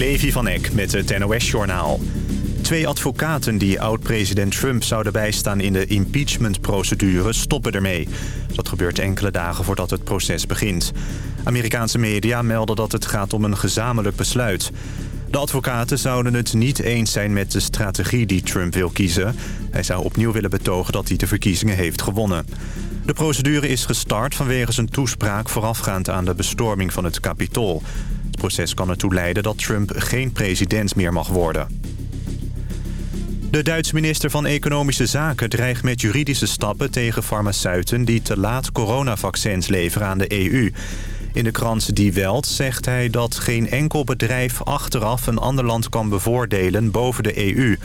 Levi van Eck met het NOS-journaal. Twee advocaten die oud-president Trump zouden bijstaan in de impeachment-procedure stoppen ermee. Dat gebeurt enkele dagen voordat het proces begint. Amerikaanse media melden dat het gaat om een gezamenlijk besluit. De advocaten zouden het niet eens zijn met de strategie die Trump wil kiezen. Hij zou opnieuw willen betogen dat hij de verkiezingen heeft gewonnen. De procedure is gestart vanwege zijn toespraak voorafgaand aan de bestorming van het Capitool. Proces kan ertoe leiden dat Trump geen president meer mag worden. De Duitse minister van Economische Zaken dreigt met juridische stappen tegen farmaceuten die te laat coronavaccins leveren aan de EU. In de krant Die Welt zegt hij dat geen enkel bedrijf achteraf een ander land kan bevoordelen boven de EU.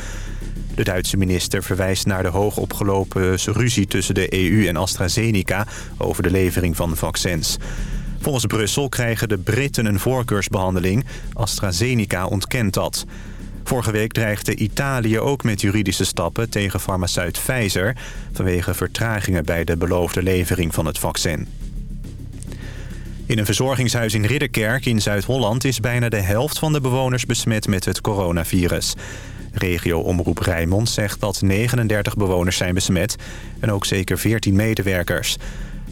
De Duitse minister verwijst naar de hoogopgelopen ruzie tussen de EU en AstraZeneca over de levering van vaccins. Volgens Brussel krijgen de Britten een voorkeursbehandeling. AstraZeneca ontkent dat. Vorige week dreigde Italië ook met juridische stappen tegen farmaceut Pfizer... vanwege vertragingen bij de beloofde levering van het vaccin. In een verzorgingshuis in Ridderkerk in Zuid-Holland... is bijna de helft van de bewoners besmet met het coronavirus. Regio-omroep Rijnmond zegt dat 39 bewoners zijn besmet... en ook zeker 14 medewerkers.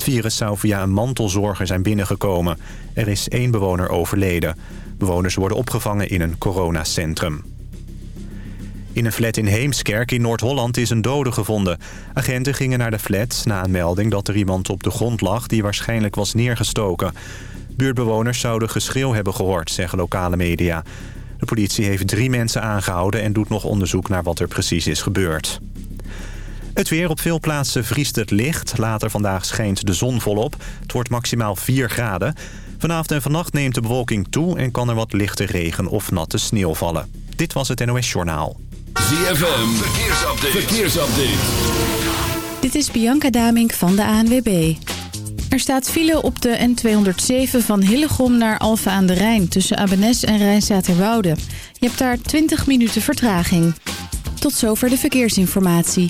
Het virus zou via een mantelzorger zijn binnengekomen. Er is één bewoner overleden. Bewoners worden opgevangen in een coronacentrum. In een flat in Heemskerk in Noord-Holland is een dode gevonden. Agenten gingen naar de flat na een melding dat er iemand op de grond lag... die waarschijnlijk was neergestoken. Buurtbewoners zouden geschreeuw hebben gehoord, zeggen lokale media. De politie heeft drie mensen aangehouden en doet nog onderzoek naar wat er precies is gebeurd. Het weer op veel plaatsen vriest het licht. Later vandaag schijnt de zon volop. Het wordt maximaal 4 graden. Vanavond en vannacht neemt de bewolking toe... en kan er wat lichte regen of natte sneeuw vallen. Dit was het NOS Journaal. ZFM, verkeersupdate. verkeersupdate. Dit is Bianca Damink van de ANWB. Er staat file op de N207 van Hillegom naar Alfa aan de Rijn... tussen Abenes en Rijnstaterwoude. Je hebt daar 20 minuten vertraging. Tot zover de verkeersinformatie.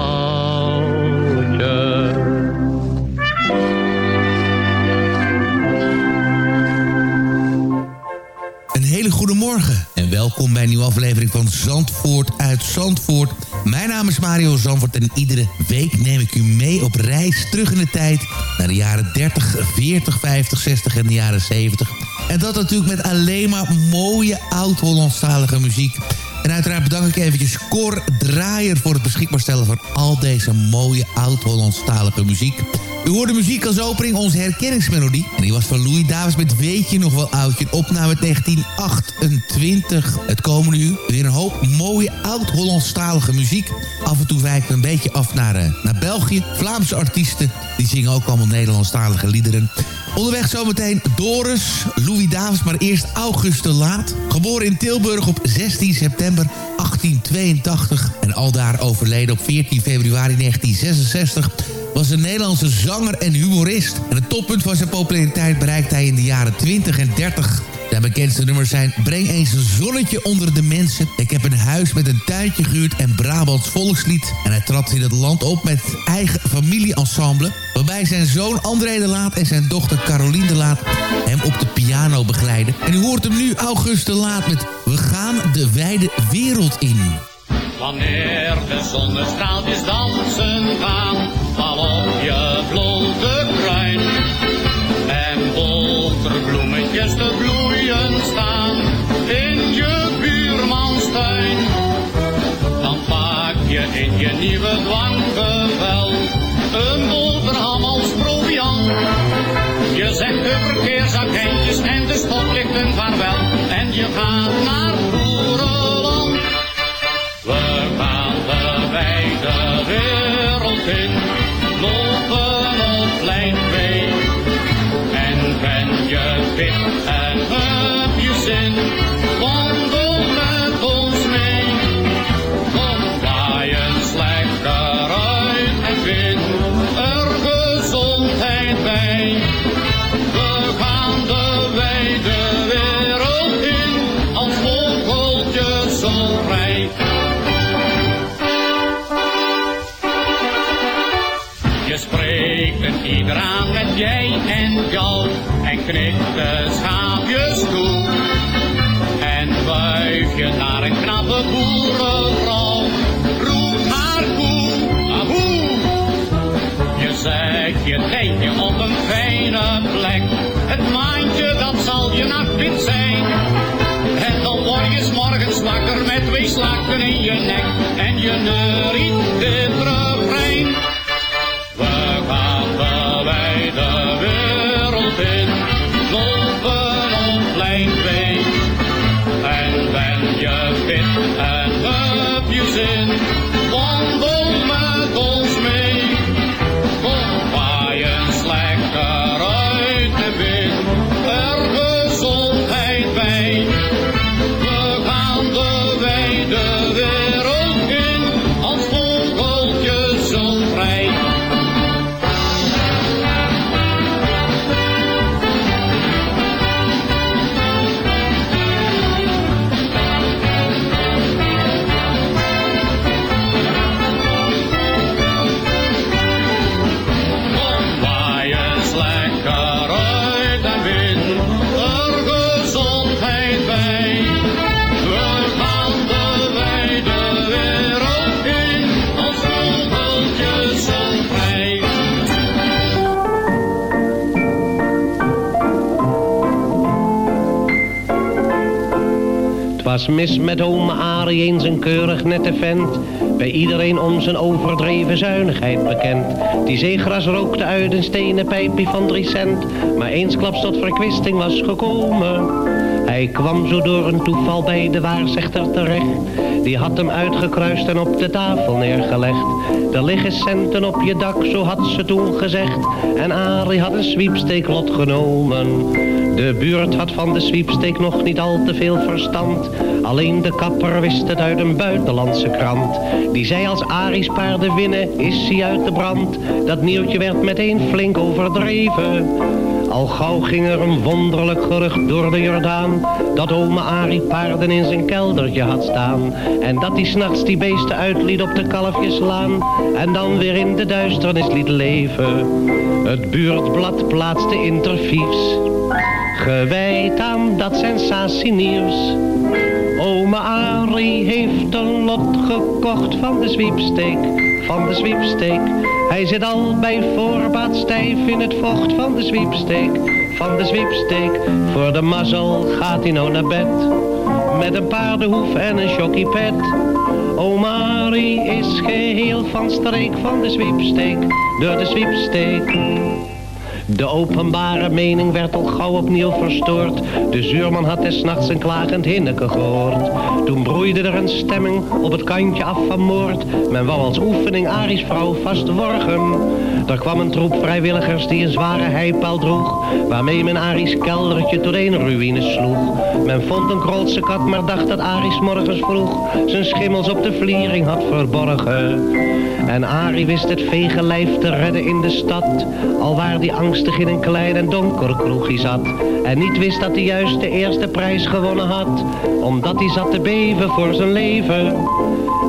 Welkom bij een nieuwe aflevering van Zandvoort uit Zandvoort. Mijn naam is Mario Zandvoort en iedere week neem ik u mee op reis terug in de tijd... naar de jaren 30, 40, 50, 60 en de jaren 70. En dat natuurlijk met alleen maar mooie oud-Hollandstalige muziek... En uiteraard bedank ik eventjes Cor Draaier voor het beschikbaar stellen van al deze mooie oud-Hollandstalige muziek. U hoorde muziek als opening onze herkenningsmelodie. En die was van Louis Davis met Weet je nog wel oudje. Opname uit 1928. Het komende uur weer een hoop mooie oud-Hollandstalige muziek. Af en toe wijken we een beetje af naar, eh, naar België. Vlaamse artiesten, die zingen ook allemaal Nederlandstalige liederen. Onderweg zometeen Doris, Louis Davis, maar eerst August de Laat. Geboren in Tilburg op 16 september 1882 en aldaar overleden op 14 februari 1966 was een Nederlandse zanger en humorist. En het toppunt van zijn populariteit bereikte hij in de jaren 20 en 30. Zijn bekendste nummers zijn Breng eens een zonnetje onder de mensen. Ik heb een huis met een tuintje gehuurd en Brabants volkslied. En hij trad in het land op met eigen familieensemble. Waarbij zijn zoon André de Laat en zijn dochter Caroline de Laat hem op de piano begeleiden. En u hoort hem nu August de Laat met We gaan de wijde wereld in. Wanneer de zonnestraaltjes dansen gaan, val op je blote kruin. En boterbloemetjes te bloeien dwanggevel een boterham als proviant. Je zegt de verkeersagentjes en de stoplichten vaarwel en je gaat naar Boerenland. Spreekt het ieder aan met jij en jou en knikt de schaapjes toe. En wuif je naar een knappe boerenvrouw, roep haar koe, ahoe. Je zet je op een fijne plek, het maandje dat zal je nachtwit zijn. En dan word je 's morgens wakker met twee slakken in je nek en je neuriet dit refrein. Lijn 2. En ben je fit en heb je zin, wandel met ons mee. Het was mis met ome Arie eens een keurig nette vent. Bij iedereen om zijn overdreven zuinigheid bekend. Die zeegras rookte uit een stenen pijpje van drie cent. Maar eensklaps tot verkwisting was gekomen. Hij kwam zo door een toeval bij de waarzegter terecht. Die had hem uitgekruist en op de tafel neergelegd. Er liggen centen op je dak, zo had ze toen gezegd. En Arie had een sweepsteeklot genomen. De buurt had van de sweepsteek nog niet al te veel verstand. Alleen de kapper wist het uit een buitenlandse krant. Die zei als Aries paarden winnen, is hij uit de brand. Dat nieuwtje werd meteen flink overdreven. Al gauw ging er een wonderlijk gerucht door de Jordaan. Dat ome Arie paarden in zijn keldertje had staan. En dat hij s'nachts die beesten uitliet op de kalfjeslaan. En dan weer in de duisternis liet leven. Het buurtblad plaatste interviews. Gewijd aan dat sensatienieuws. Ome Arie heeft een lot gekocht van de zwiepsteek, van de zwiepsteek. Hij zit al bij voorbaat stijf in het vocht van de zwiepsteek, van de zwiepsteek. Voor de mazzel gaat hij nou naar bed, met een paardenhoef en een. Ome Arie is geheel van streek van de zwiepsteek, door de zwiepsteek. De openbare mening werd al gauw opnieuw verstoord. De zuurman had des nachts een klagend hinneke gehoord. Toen broeide er een stemming op het kantje af van moord. Men wou als oefening Aries vrouw vastworgen. Er kwam een troep vrijwilligers die een zware heipaal droeg. Waarmee men Aries keldertje tot een ruïne sloeg. Men vond een krolse kat, maar dacht dat Aries morgens vroeg zijn schimmels op de vliering had verborgen. En Arie wist het vege lijf te redden in de stad, alwaar die angstig in een klein en donker kroegje zat. En niet wist dat hij juist de eerste prijs gewonnen had, omdat hij zat te beven voor zijn leven.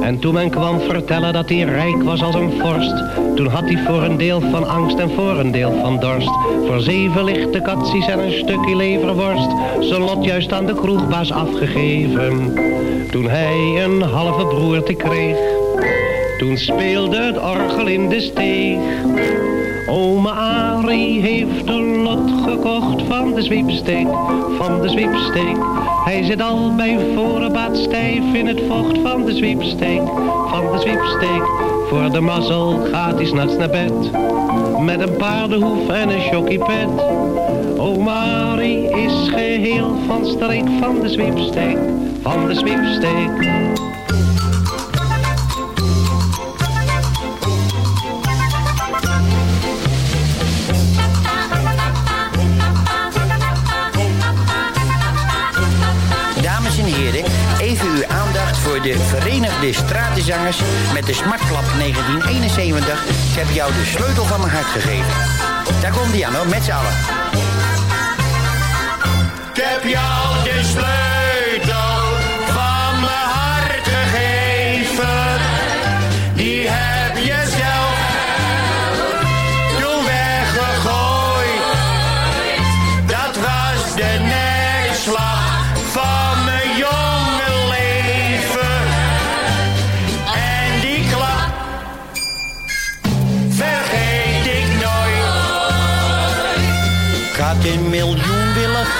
En toen men kwam vertellen dat hij rijk was als een vorst, toen had hij voor een deel van angst en voor een deel van dorst. Voor zeven lichte katsies en een stukje leverworst, zijn lot juist aan de kroegbaas afgegeven. Toen hij een halve broerte kreeg, toen speelde het orgel in de steeg. Ome Arie heeft een lot gekocht van de zwiepsteek, van de zwiepsteek. Hij zit al bij voorbaat stijf in het vocht van de zwiepsteek, van de zwiepsteek. Voor de mazzel gaat hij s'nachts naar bed, met een paardenhoef en een chockiepet. Ome Arie is geheel van streek van de zwiepsteek, van de zwiepsteek. De Verenigde Stratenzangers met de Smartklap 1971. Ik heb jou de sleutel van mijn hart gegeven. Daar komt die aan hoor, met z'n allen. Ik heb jou de sleutel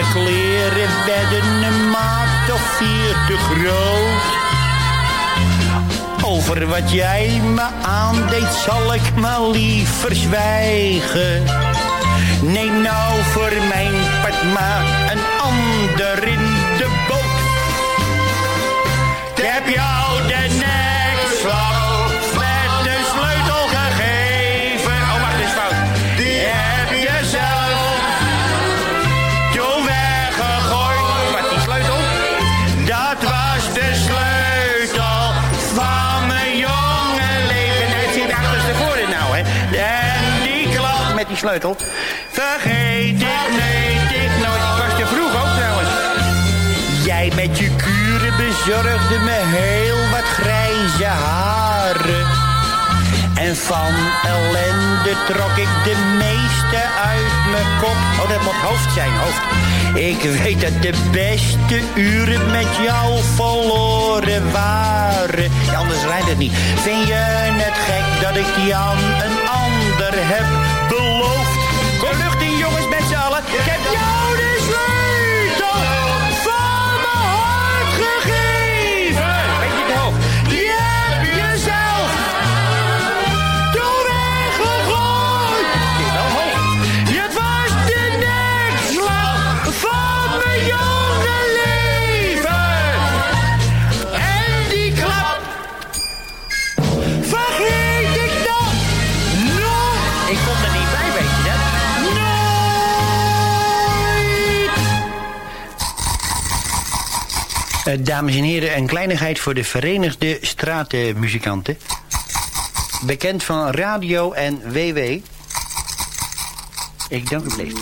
mijn kleren werden een maat of vier te groot. Over wat jij me aandeed zal ik maar liever zwijgen. Neem nou voor mijn part maar een ander vergeet ik, weet ik nooit. Het was te vroeg ook trouwens. Jij met je kuren bezorgde me heel wat grijze haren. En van ellende trok ik de meeste uit mijn kop. Oh, dat moet hoofd zijn, hoofd. Ik weet dat de beste uren met jou verloren waren. Ja, anders rijdt het niet. Vind je het gek dat ik aan een ander heb met z'n dames en heren, een kleinigheid voor de Verenigde Stratenmuzikanten. Bekend van radio en WW. Ik dank u beleefd.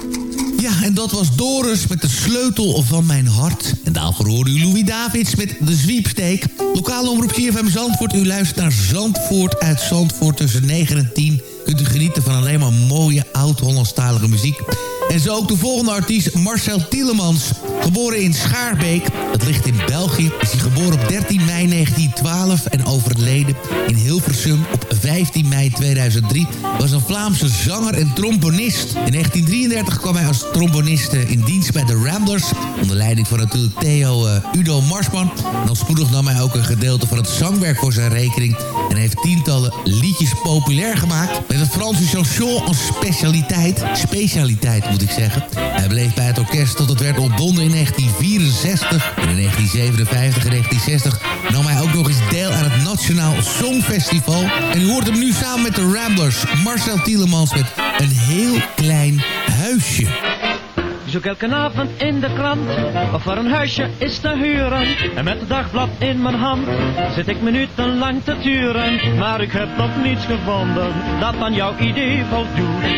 Ja, en dat was Doris met de sleutel van mijn hart. En daarvoor hoorde u Louis Davids met de zwiepsteek. Lokale omroep CFM Zandvoort. U luistert naar Zandvoort uit Zandvoort tussen 9 en 10. Kunt u genieten van alleen maar mooie oud-Hollandstalige muziek. En zo ook de volgende artiest, Marcel Tielemans. Geboren in Schaarbeek, dat ligt in België. Is hij geboren op 13 mei 1912 en overleden in Hilversum op 15 mei 2003. Was een Vlaamse zanger en trombonist. In 1933 kwam hij als trombonist in dienst bij de Ramblers. Onder leiding van natuurlijk Theo uh, Udo Marsman. En al spoedig nam hij ook een gedeelte van het zangwerk voor zijn rekening. En heeft tientallen liedjes populair gemaakt. Met het Franse chanson als specialiteit. Specialiteit ik zeggen. Hij bleef bij het orkest tot het werd ontbonden in 1964. En in 1957 en 1960 nam hij ook nog eens deel aan het Nationaal Songfestival. En u hoort hem nu samen met de Ramblers. Marcel Tielemans met een heel klein huisje. Zoek elke avond in de krant of er een huisje is te huren. En met het dagblad in mijn hand zit ik minutenlang te turen. Maar ik heb nog niets gevonden dat aan jouw idee voldoet.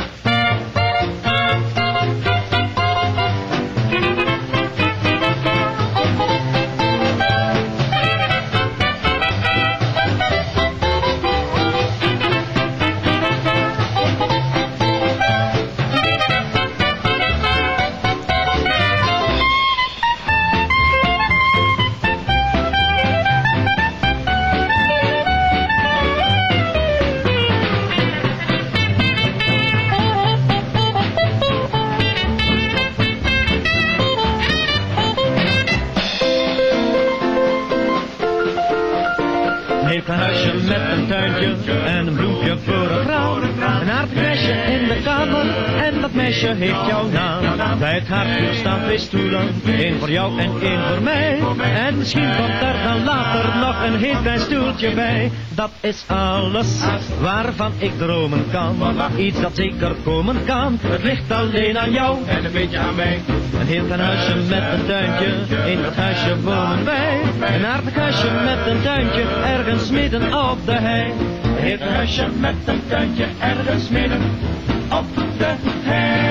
Het hartje staan twee stoelen, één voor jou en één voor mij. En misschien komt er dan later nog een heel klein stoeltje bij. Dat is alles waarvan ik dromen kan. Iets dat zeker komen kan, het ligt alleen aan jou en een beetje aan mij. Een heel klein huisje met een tuintje, in dat huisje wonen wij. Een aardig huisje met een tuintje, ergens midden op de hei. Een heel klein huisje met een tuintje, ergens midden op de Beleef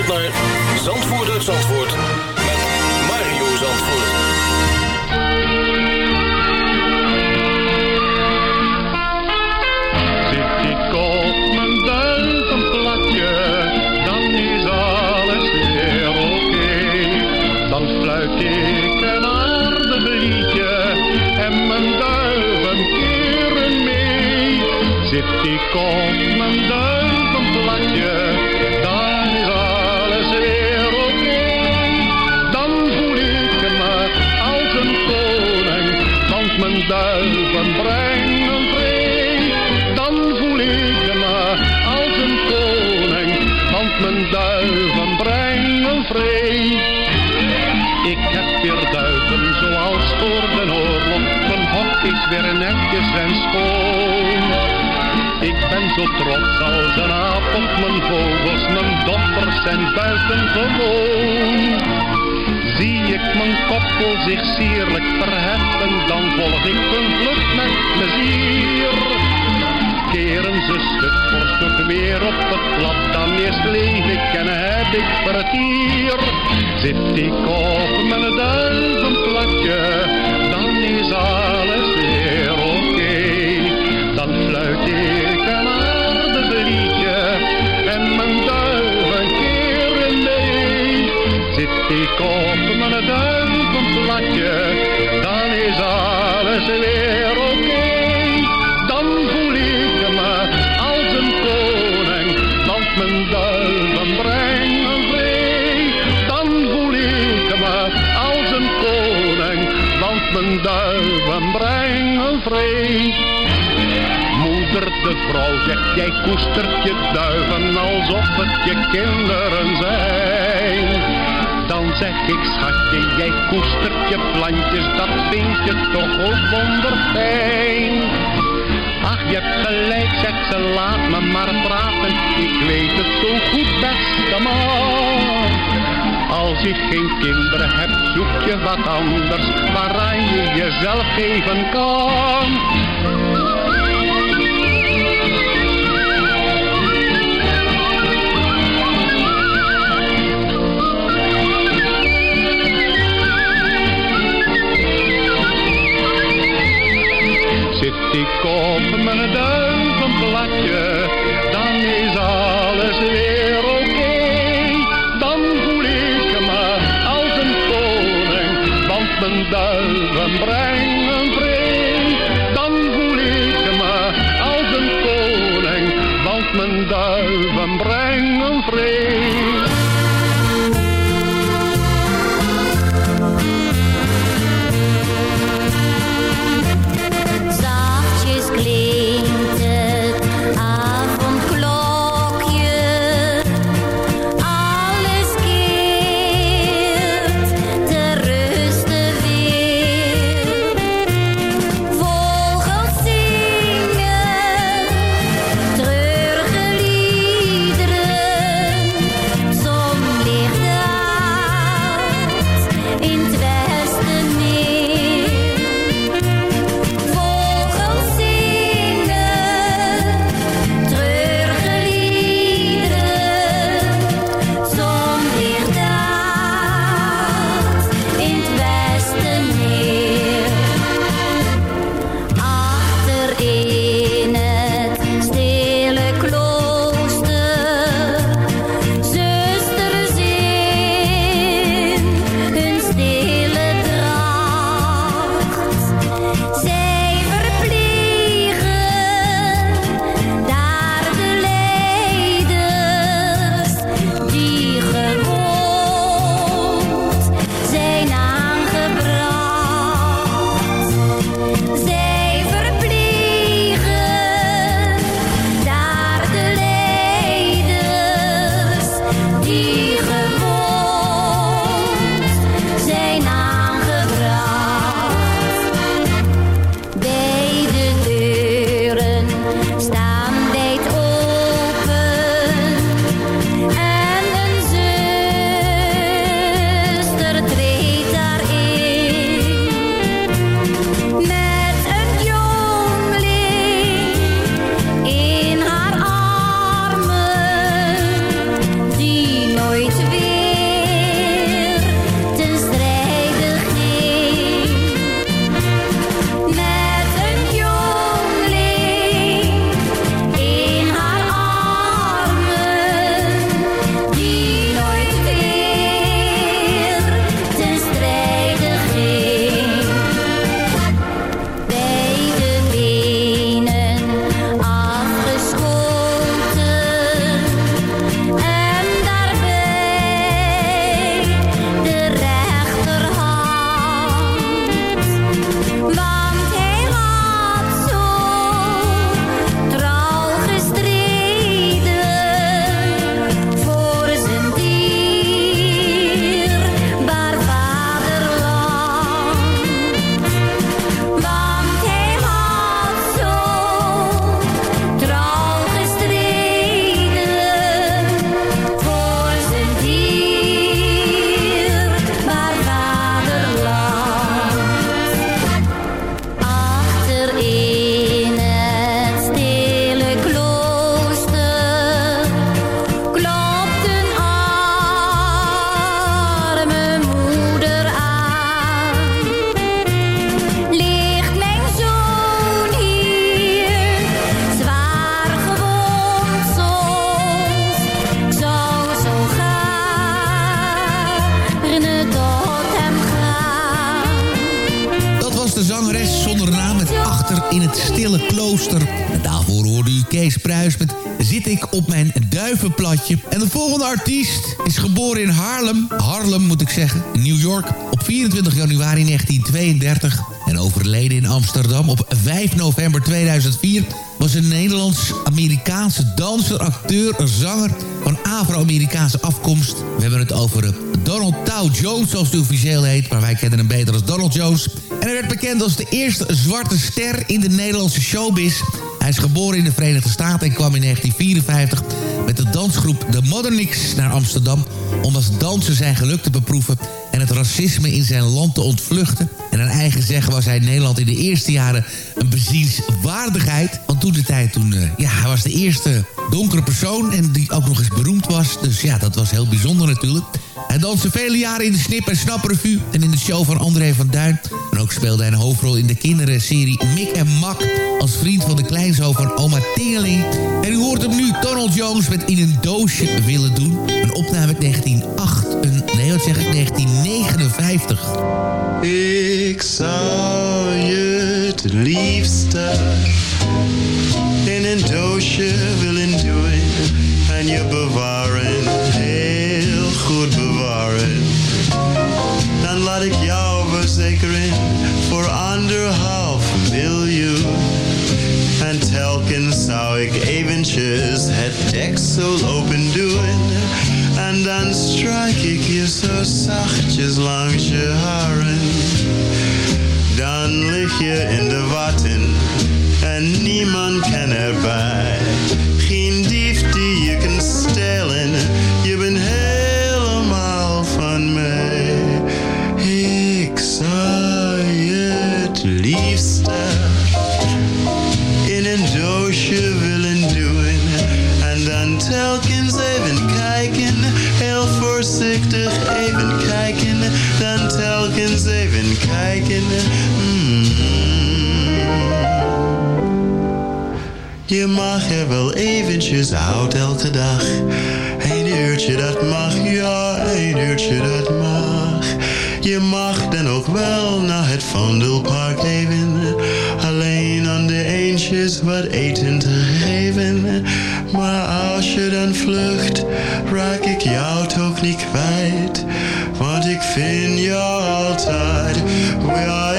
naar uit Zandvoort met Mario Zandvoort. Zit ik op mijn duivenplatje, dan is alles weer oké. Dan fluit ik een aardig liedje en mijn duiven keren mee. Zit ik op Ik heb weer duiven zoals voor de oorlog. Mijn hok is weer netjes en schoon. Ik ben zo trots als een aap mijn vogels, mijn dochters zijn buitengewoon. Zie ik mijn koppel zich sierlijk verheffen, dan volg ik hun vlucht met plezier. Keren ze stuk voor stuk weer op het plat, dan eerst leef ik en heb ik vertier. Zit ik op mijn duivenplatje, dan is alles weer oké. Dan fluit ik een aardig liedje en mijn duiven keren mee. Zit ik op mijn duivenplatje, dan is alles weer oké. Moeder de vrouw zegt, jij koestert je duiven alsof het je kinderen zijn. Dan zeg ik, schatje, jij koestert je plantjes, dat vind je toch ook wonderfijn. Ach, je hebt gelijk, zegt ze, laat me maar praten. Ik weet het zo goed, beste man. Als je geen kinderen hebt, zoek je wat anders waaraan je jezelf geven kan. Want ik op mijn duivenplatje. En de volgende artiest is geboren in Haarlem. Harlem moet ik zeggen, in New York. Op 24 januari 1932 en overleden in Amsterdam op 5 november 2004 was een Nederlands-Amerikaanse danser, acteur, zanger van Afro-Amerikaanse afkomst. We hebben het over eh, Donald Tow Jones, zoals hij officieel heet, maar wij kennen hem beter als Donald Jones. En hij werd bekend als de eerste zwarte ster in de Nederlandse showbiz. Hij is geboren in de Verenigde Staten en kwam in 1954 met de dansgroep The Modernics naar Amsterdam... om als danser zijn geluk te beproeven en het racisme in zijn land te ontvluchten. En naar eigen zeggen was hij in Nederland in de eerste jaren een bezienswaardigheid. Want toen de tijd, toen, uh, ja, hij was de eerste donkere persoon en die ook nog eens beroemd was. Dus ja, dat was heel bijzonder natuurlijk. Hij danste vele jaren in de Snip en Snap Revue en in de show van André van Duin. Ook speelde hij een hoofdrol in de kinderserie Mick en Mak... als vriend van de kleinzoon van oma Tingeling. En u hoort hem nu, Donald Jones, met In een doosje willen doen. Een opname uit 1908, een, nee wat zeg ik, 1959. Ik zou je het liefste in een doosje willen doen en je bewaren, verzekeren voor anderhalf miljoen. En telkens zou ik eventjes het deksel open doen. En dan strijk ik je zo zachtjes langs je haren. Dan lig je in de watten en niemand kan erbij. Wel eventjes uit elke dag. Een uurtje dat mag, ja, een uurtje dat mag. Je mag dan ook wel naar het Vondelpark even. Alleen aan de eentjes wat eten te geven. Maar als je dan vlucht, raak ik jou toch niet kwijt. Want ik vind jou altijd, ja,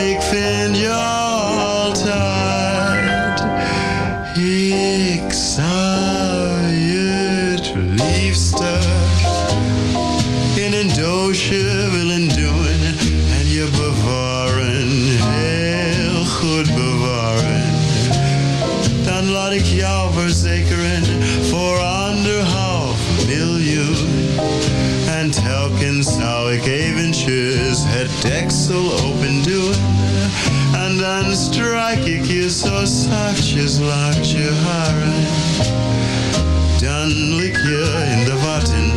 Je in de watten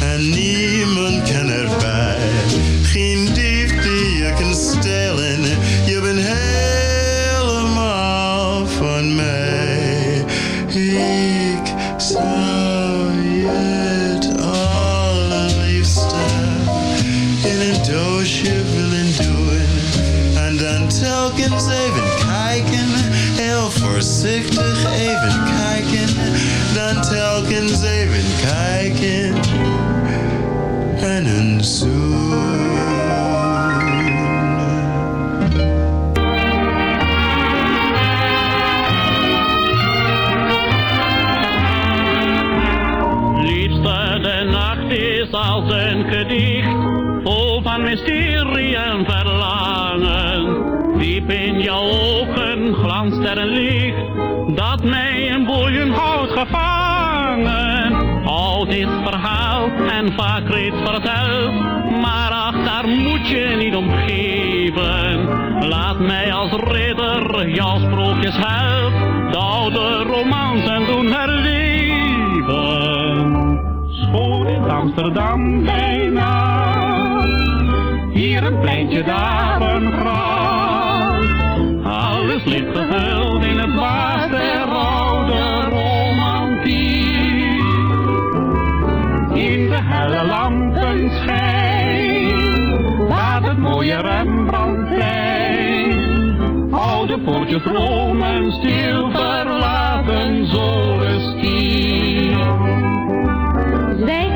en niemand kan erbij. Geen dief die je kan stelen, je bent helemaal van mij. Ik zou je het allerliefste in een doosje willen doen. En dan telkens even kijken, heel voorzichtig jouw ogen glanst er een licht, dat mij een boeien houdt gevangen. Oud is verhaald en vaak reeds verteld, maar ach, daar moet je niet om geven. Laat mij als ridder jouw sprookjes helpen, de oude romansen doen herleven. Schoon in Amsterdam bijna, hier een pleintje, daar een graf. Mooie Rembrandtplein. Oude je poortje vroom en stil verlaten zolenstier. Zwijgend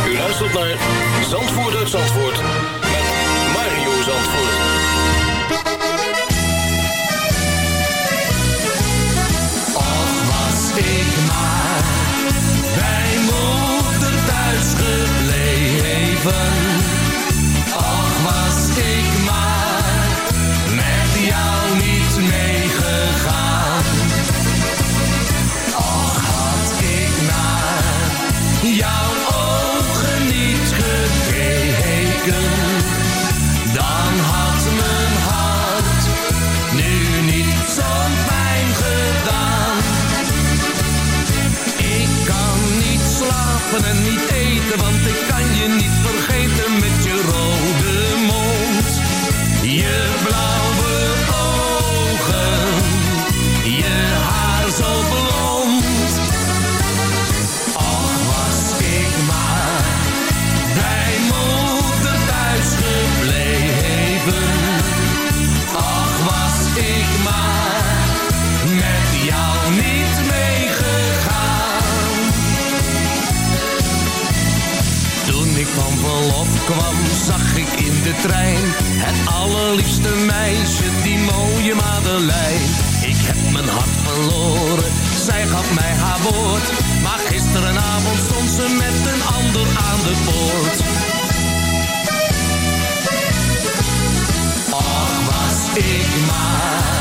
U luistert naar Zandvoort uit Zandvoort met Mario Zandvoort. Och was ik maar bij moeder thuis gebleven. Slapen en niet eten, want ik kan je niet het allerliefste meisje, die mooie Madeleine. Ik heb mijn hart verloren, zij gaf mij haar woord. Maar gisterenavond stond ze met een ander aan de poort. Och, was ik maar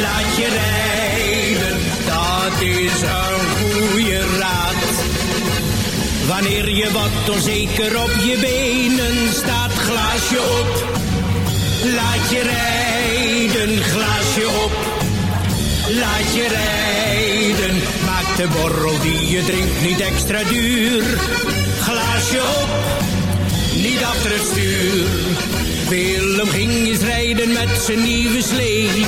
laat je rijden, dat is een goede raad. Wanneer je wat onzeker op je benen staat, glaasje op. Laat je rijden, glaasje op. Laat je rijden, maak de borrel die je drinkt niet extra duur. Glaasje op, niet achter het stuur. Willem ging eens rijden met zijn nieuwe slee.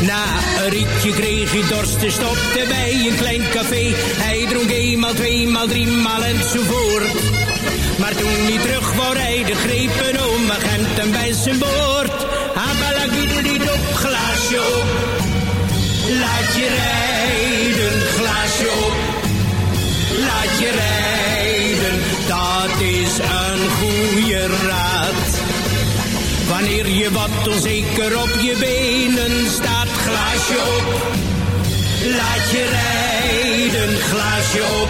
Na een ritje kreeg hij dorst en stopte bij een klein café. Hij dronk eenmaal, tweemaal, driemaal enzovoort. Maar toen hij terug wou rijden, greep een oom agent hem bij zijn boord. Abalagiddelid op, glaasje op. Laat je rijden, glaasje op. Laat je rijden, dat is een goede raad. Wanneer je wat onzeker op je benen staat, glaasje op. Laat je rijden, glaasje op.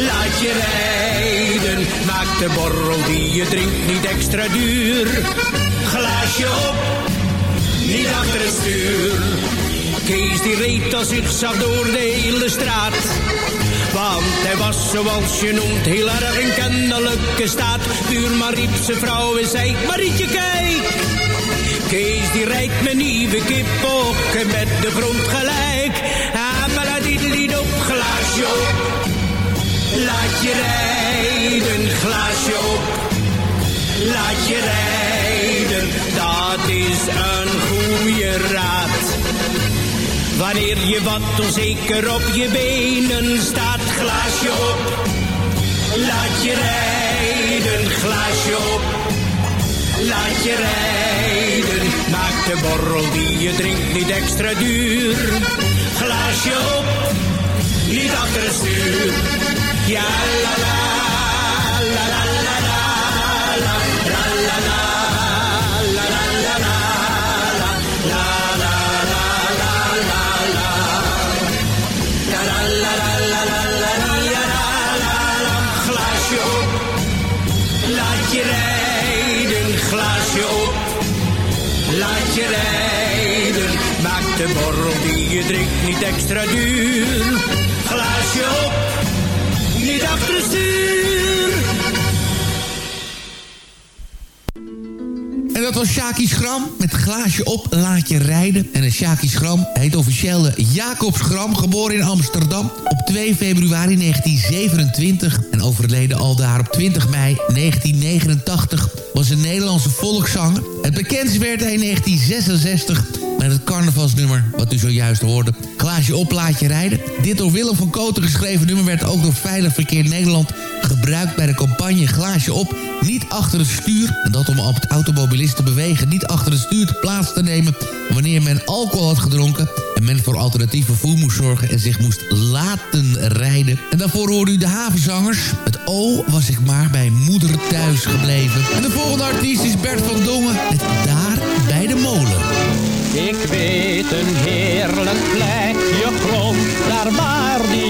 Laat je rijden, maak de borrel die je drinkt niet extra duur. Glaasje op, niet achter het stuur. Kees die reed als zich zag door de hele straat. Want hij was zoals je noemt heel erg in kennelijke staat. Buurman riep zijn vrouw en zei, Marietje kijk. Kees die rijdt mijn nieuwe kippokken met de grond gelijk. Abaladidelid op, glaasje op. Laat je rijden, glaasje op. Laat je rijden, dat is een goede raad. Wanneer je wat onzeker op je benen staat, glaasje op. Laat je rijden, glaasje op. Laat je rijden, maak de borrel die je drinkt niet extra duur. Glaasje op, niet achter het stuur. Ja la la, la la la la, la la la la, la de borrel die je drinkt niet extra duur. Glaasje op, niet achter stuur. En dat was Shaki Schram met glaasje op, laat je rijden. En Shaki Schram heet officieel eh, Jacob Schram, geboren in Amsterdam op 2 februari 1927. En overleden al daar op 20 mei 1989 was een Nederlandse volkszanger. Het bekendst werd hij in 1966 met het carnavalsnummer wat u zojuist hoorde. Glaasje op, laat je rijden. Dit door Willem van Koten geschreven nummer werd ook door Veilig Verkeer Nederland gebruikt bij de campagne Glaasje op, niet achter het stuur. En dat om op het automobilist te bewegen niet achter het stuur te plaats te nemen wanneer men alcohol had gedronken en men voor alternatief vervoer moest zorgen en zich moest laten rijden. En daarvoor hoorde u de havenzangers. Het O was ik maar bij moeder thuis gebleven. En de volgende artiest is Bert van Dongen met Daar bij de molen. Ik weet een heerlijk plekje grond, daar waar die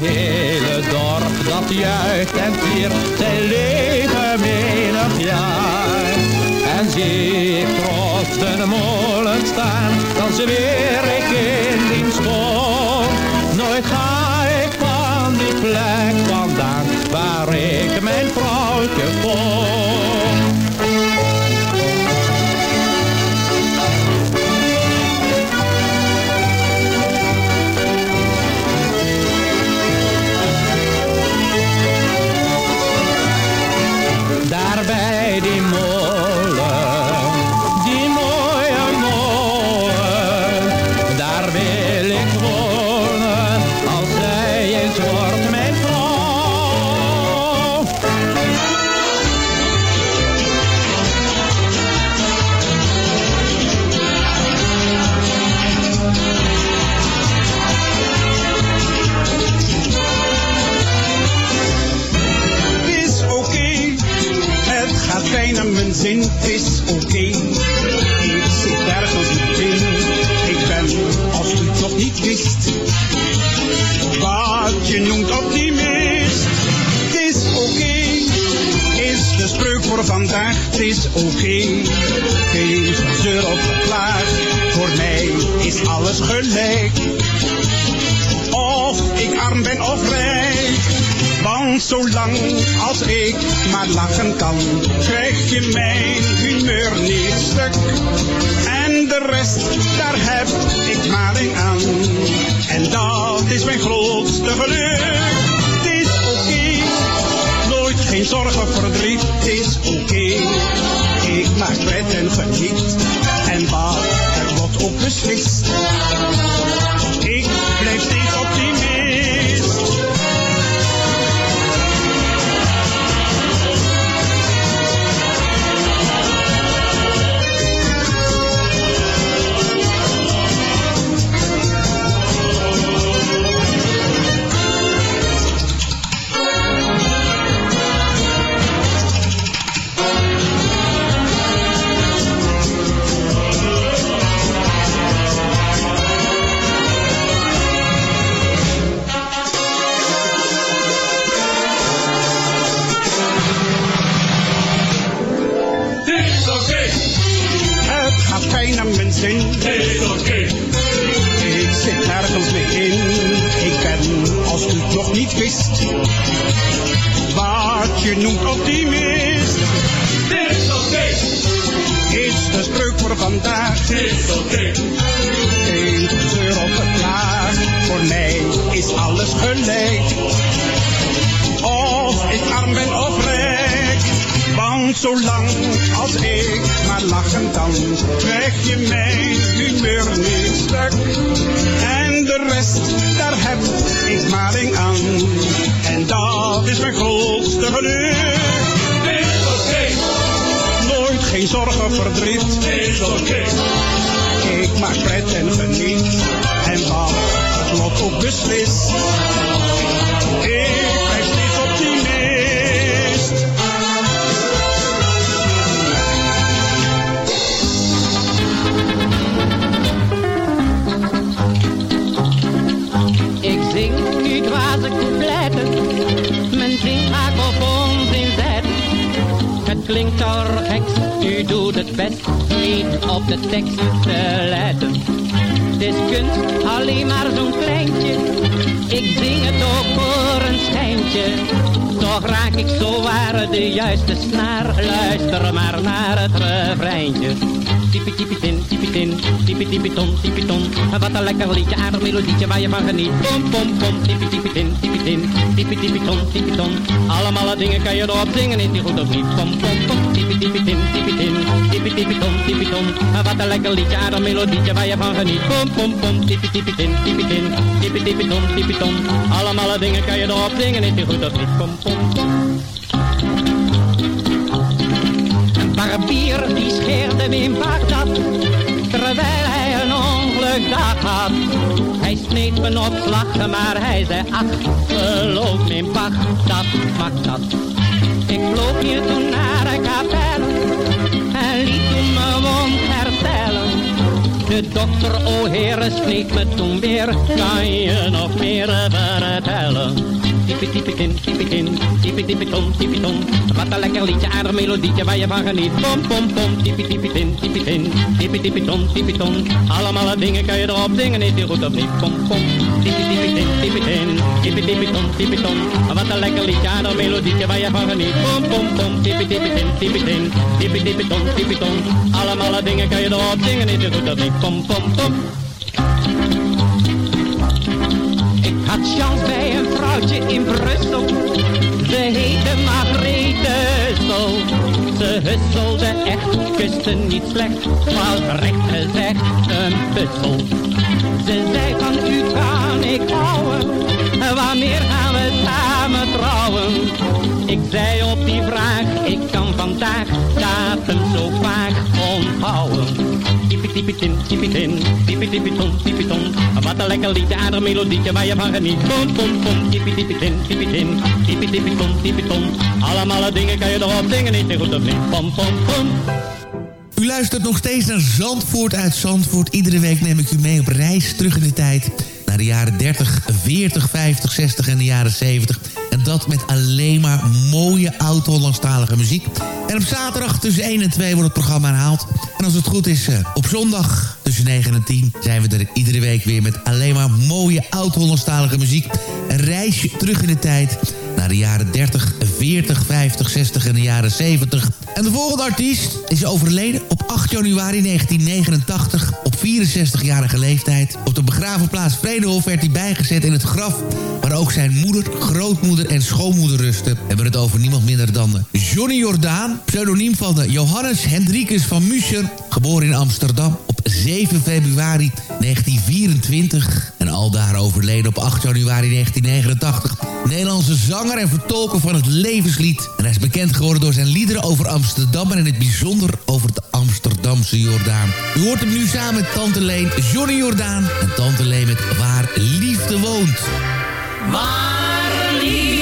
hele dorp dat juicht en viert zijn leven menig jaar. En zie ik trots de molen staan, dan zweer ik in die school. Nooit ga ik van die plek vandaan, waar ik mijn vrouwtje vond. Is oké. Geen gezeur of geklaag, voor mij is alles gelijk. Of ik arm ben of rijk. Want zolang als ik maar lachen kan, krijg je mijn humeur niet stuk. En de rest, daar heb ik maling aan. En dat is mijn grootste geluk. Geen zorgen, verdriet. Is oké, ik maak pret en geniet. En wat er wordt ook beslist. Ik blijf steeds optimist. Je noemt optimist. Dit is. Is de spreuk voor vandaag. Dit is oké. Geen gezeur of geklaag. Voor mij is alles gelijk. Of ik arm ben of rijk. Want zolang als ik maar lachen kan, krijg je mijn humeur niet stuk. En de rest, daar heb ik aan. En dat is mijn grootste geluk. Nooit geen zorgen, verdriet. Ik maak pret en geniet. En wat het lot ook beslist. Zing nu dwaze coupletten, mijn zin gaat op onzin zet. Het klinkt geks, u doet het best, niet op de tekst te letten. Het is kunst, alleen maar zo'n kleintje, ik zing het ook voor een schijntje. Toch raak ik zo waar de juiste snaar, luister maar naar het refreintje. Tipi tipi tin, tipi tin, tipi tipi ton, tipi ton. Wat een lekker liedje, aardig melodietje waar je van geniet. Pom pom pom, tipi tipi tin, tipi tin, tipi tipi ton, tipi ton. Allemaal dingen kan je erop zingen, is die goed of niet? Pom pom pom, tipi tipi tin, tipi tin, tipi tipi ton, tipi ton. Wat een lekker liedje, aardig melodietje waar je van geniet. Pom pom pom, tipi tipi tin, tipi tin, tipi tipi ton, tipi ton. Allemaal dingen kan je erop zingen, is die goed of niet? Pom pom pom. Een barbier die terwijl hij een ongelukdag had. Hij sneed me op slag, maar hij zei, ach, geloof me in Bagdad, Bagdad. Ik vloog hier toen naar de kapel en liet toen mijn De dokter, o oh heren, sneed me toen weer. Kan je nog meer vertellen? Typie, ton, typie, ton. Wat een lekker liedje, aardig melodietje waar je van geniet. Pom, pom, pom, typie, typie, ton, typie, ton. Allemaal dingen kan je erop zingen, is die goed of niet? Pom, pom, tin, typie, typie, ton, typie, ton. Wat een lekker liedje, aardig melodietje waar je van geniet. Pom, pom, pom, tin, typie, typie, ton, typie, ton. Allemaal dingen kan je erop zingen, is die goed of niet? Pom, pom, pom. Had chance bij een vrouwtje in Brussel. Ze heette Margrethe zo. Ze husselde echt, kuste niet slecht. Maar recht gezegd een puzzel. Ze zei van u kan ik houden. Wanneer gaan we samen trouwen? Ik zei op die vraag, ik kan vandaag datum zo vaak. Tipi tipi tin, tipi tin, tipi tipi ton, tipi ton. Wat een lekker liedje, aardig melodietje waar je van geniet. Pom pom pom, tipi tipi tin, tipi tin, tipi tipi ton, tipi ton. Allemaal dingen kan je erop zingen, niet te goed of niet. Pom pom pom. U luistert nog steeds naar Zandvoort uit Zandvoort. Iedere week neem ik u mee op reis terug in de tijd. Naar de jaren 30, 40, 50, 60 en de jaren 70. En dat met alleen maar mooie oud-Hollandstalige muziek. En op zaterdag tussen 1 en 2 wordt het programma herhaald. En als het goed is, eh, op zondag tussen 9 en 10... zijn we er iedere week weer met alleen maar mooie oud-Hollandstalige muziek. Een reisje terug in de tijd naar de jaren 30, 40, 50, 60 en de jaren 70. En de volgende artiest is overleden op 8 januari 1989 op 64-jarige leeftijd. Op de begravenplaats Vredehof werd hij bijgezet in het graf... waar ook zijn moeder, grootmoeder en schoonmoeder rusten. We hebben het over niemand minder dan Johnny Jordaan... pseudoniem van de Johannes Hendrikus van Muscher... geboren in Amsterdam op 7 februari 1924... en aldaar overleden op 8 januari 1989... Nederlandse zanger en vertolker van het levenslied. En hij is bekend geworden door zijn liederen over Amsterdam... en in het bijzonder over de Amsterdamse Jordaan. U hoort hem nu samen met Tante Leen, Johnny Jordaan... en Tante Leen met Waar Liefde Woont. Liefde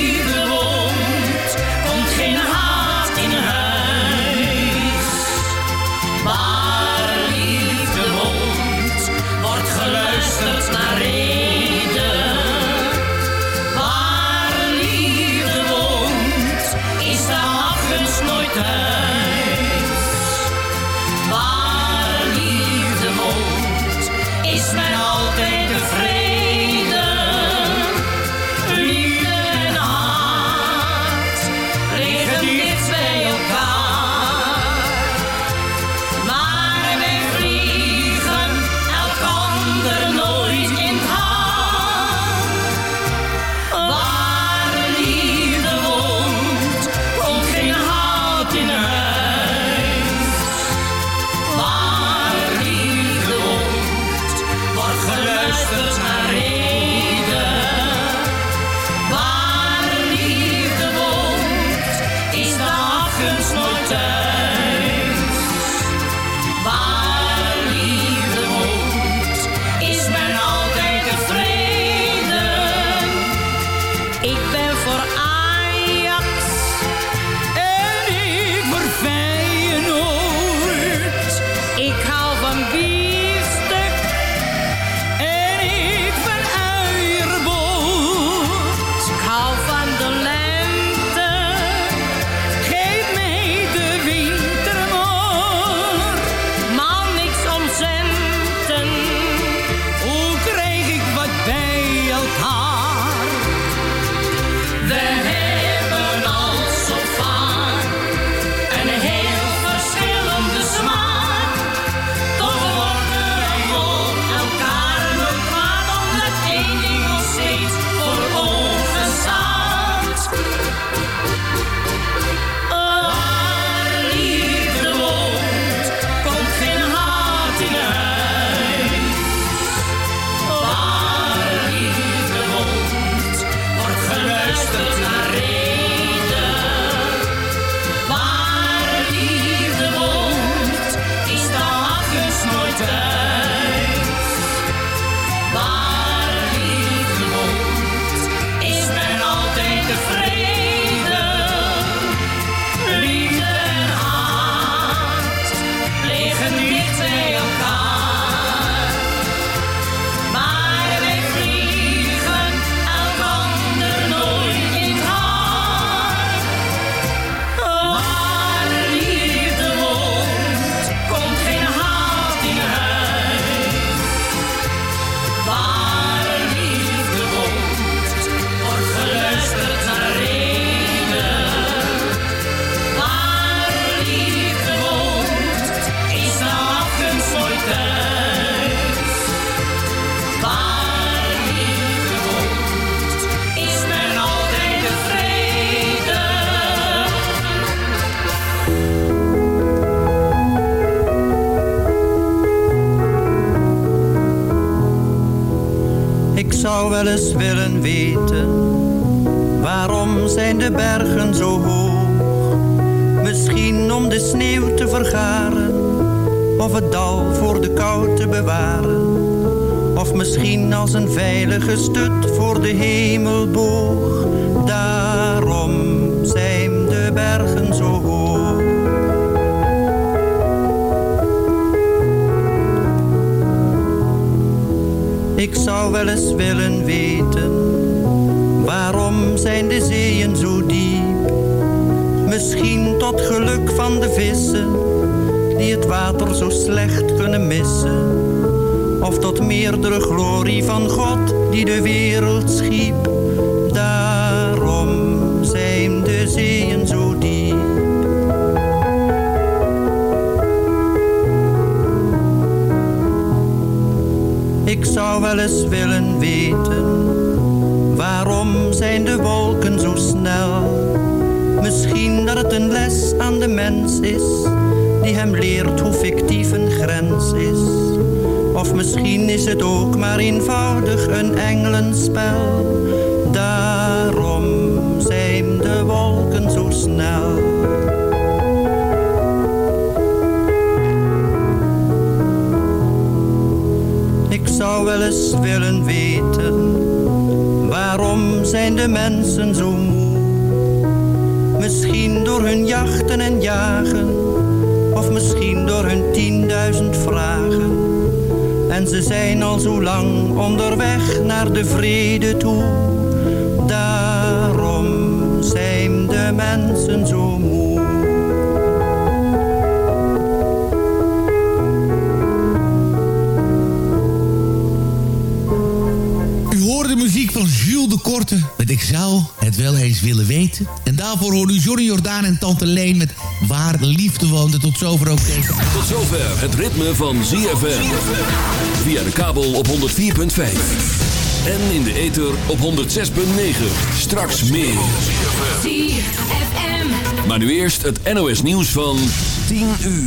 zijn de zeeën zo diep? Misschien tot geluk van de vissen, die het water zo slecht kunnen missen. Of tot meerdere glorie van God, die de wereld schiep. Daarom zijn de zeeën zo diep. Ik zou wel eens willen weten, waarom zijn de wolken zo snel? Misschien dat het een les aan de mens is, die hem leert hoe fictief een grens is. Of misschien is het ook maar eenvoudig een engelenspel. Daarom zijn de wolken zo snel. Ik zou wel eens willen weten, waarom zijn de mensen zo moe? Misschien door hun jachten en jagen, of misschien door hun tienduizend vragen. En ze zijn al zo lang onderweg naar de vrede toe. Daarom zijn de mensen Korte met Ik zou het wel eens willen weten. En daarvoor hoorde u Johnny Jordaan en Tante Leen met Waar Liefde woonde. Tot zover ook deze. Tot zover het ritme van ZFM. Via de kabel op 104.5. En in de ether op 106.9. Straks meer. Maar nu eerst het NOS nieuws van 10 uur.